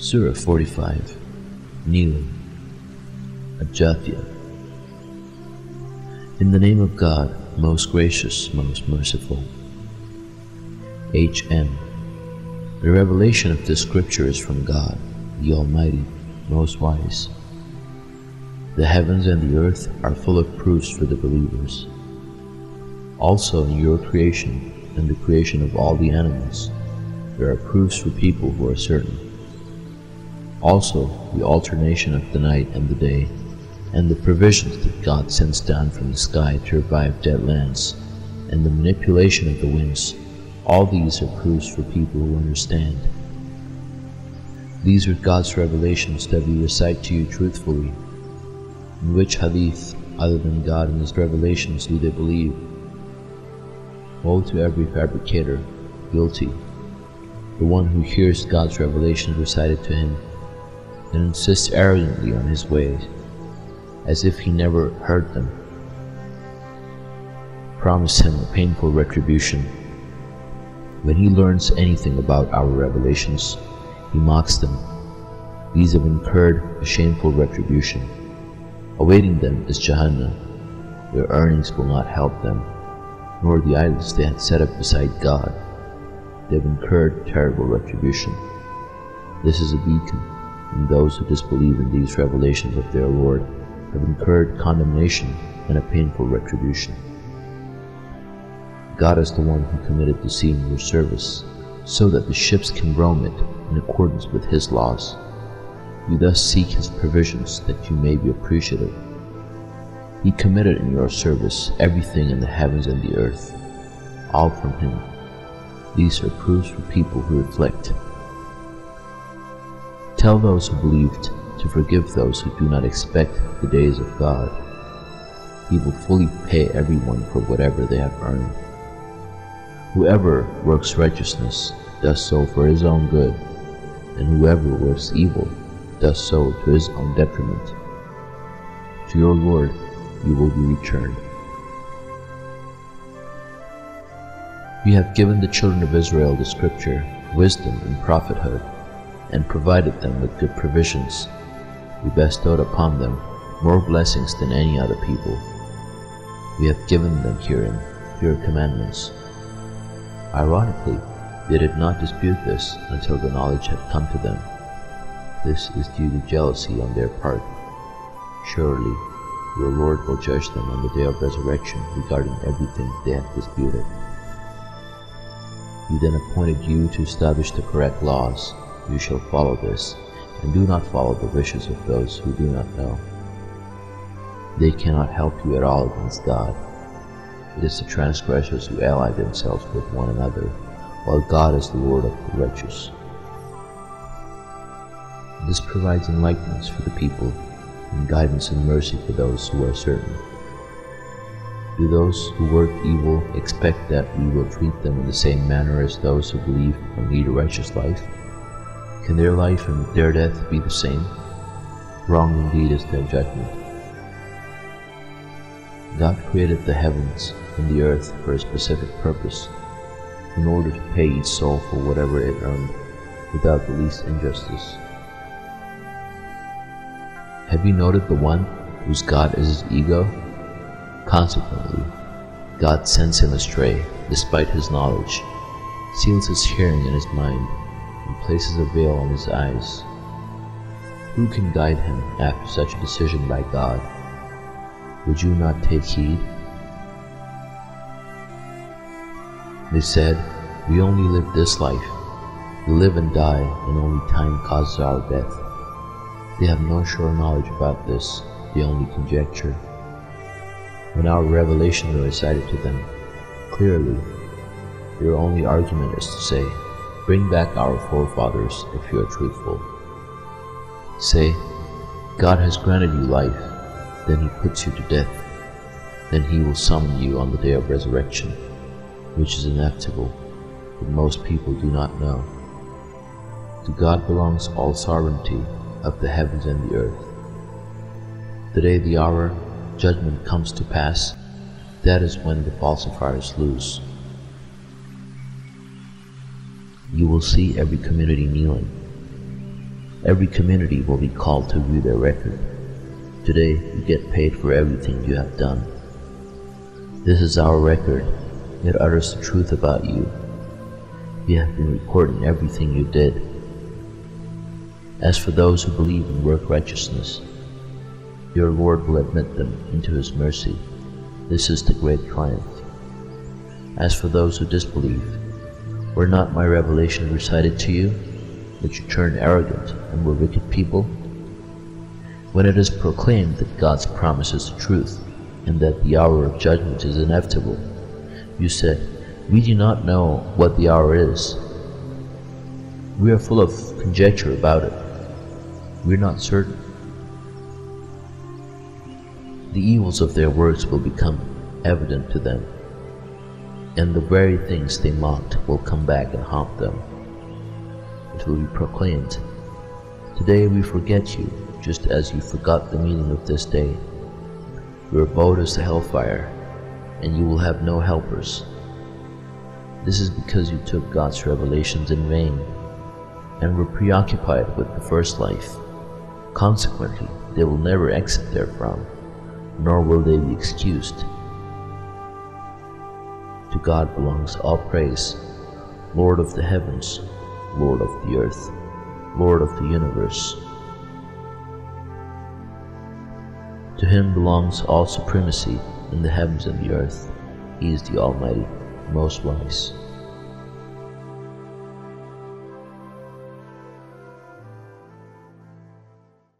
Surah 45 Kneeling Al-Jathiyah In the name of God, most gracious, most merciful. H.M. The revelation of this scripture is from God, the Almighty, most wise. The heavens and the earth are full of proofs for the believers. Also in your creation and the creation of all the animals, there are proofs for people who are certain. Also the alternation of the night and the day, and the provisions that God sends down from the sky to revive dead lands, and the manipulation of the winds, all these are proofs for people who understand. These are God's revelations that we recite to you truthfully. In which hadith, other than God and His revelations, do they believe? Woe to every fabricator, guilty, the one who hears God's revelations recited to him, and insists arrogantly on his ways, as if he never heard them. Promise him a painful retribution. When he learns anything about our revelations, he mocks them. These have incurred a shameful retribution. Awaiting them is Jahannam. Their earnings will not help them, nor the idols they had set up beside God. They have incurred terrible retribution. This is a beacon, and those who disbelieve in these revelations of their Lord have incurred condemnation and a painful retribution. God is the one who committed the sea in your service, so that the ships can roam it in accordance with His laws. You thus seek His provisions that you may be appreciative. He committed in your service everything in the heavens and the earth, all from Him. These are proofs for people who reflect. Tell those who believed to forgive those who do not expect the days of God. He will fully pay everyone for whatever they have earned. Whoever works righteousness does so for his own good, and whoever works evil does so to his own detriment. To your Lord you will be returned. We have given the children of Israel the scripture, wisdom, and prophethood, and provided them with good provisions. We bestowed upon them more blessings than any other people. We have given them herein pure commandments. Ironically, they did not dispute this until the knowledge had come to them. This is due to jealousy on their part. Surely, your Lord will judge them on the day of resurrection regarding everything they have disputed. He then appointed you to establish the correct laws. You shall follow this, and do not follow the wishes of those who do not know. They cannot help you at all against God. It is the transgressors who ally themselves with one another, while God is the Lord of the righteous. This provides enlightenment for the people, and guidance and mercy for those who are certain. Do those who work evil expect that we will treat them in the same manner as those who believe and lead a righteous life? Can their life and their death be the same? Wrong indeed is their judgment. God created the heavens and the earth for a specific purpose, in order to pay each soul for whatever it earned, without the least injustice. Have you noted the one whose God is his ego? Consequently, God sends him astray despite his knowledge, seals his hearing in his mind, and places a veil on his eyes. Who can guide him after such a decision by God? Would you not take heed? They said, We only live this life. We live and die, and only time causes our death. They have no sure knowledge about this, they only conjecture. When our revelations are recited to them, clearly, their only argument is to say, Bring back our forefathers if you are truthful. Say, God has granted you life, then he puts you to death. Then he will summon you on the day of resurrection, which is inevitable, but most people do not know. To God belongs all sovereignty of the heavens and the earth. The day the hour judgment comes to pass, that is when the falsifiers lose. You will see every community kneeling. Every community will be called to view their record. Today, you get paid for everything you have done. This is our record. It utters the truth about you. We have been recording everything you did. As for those who believe in work righteousness, your Lord will admit them into His mercy. This is the great triumph. As for those who disbelieve, were not my revelations recited to you, that you turned arrogant and were wicked people? When it is proclaimed that God's promise is the truth, and that the hour of judgment is inevitable, you said, We do not know what the hour is. We are full of conjecture about it. We are not certain. The evils of their works will become evident to them, and the very things they mocked will come back and haunt them. It will be proclaimed, Today we forget you, just as you forgot the meaning of this day. Your abode is the hellfire, and you will have no helpers. This is because you took God's revelations in vain, and were preoccupied with the first life. Consequently, they will never exit therefrom, nor will they be excused. God belongs all praise, Lord of the heavens, Lord of the earth, Lord of the universe. To him belongs all supremacy in the heavens and the earth. He is the Almighty, Most Wise.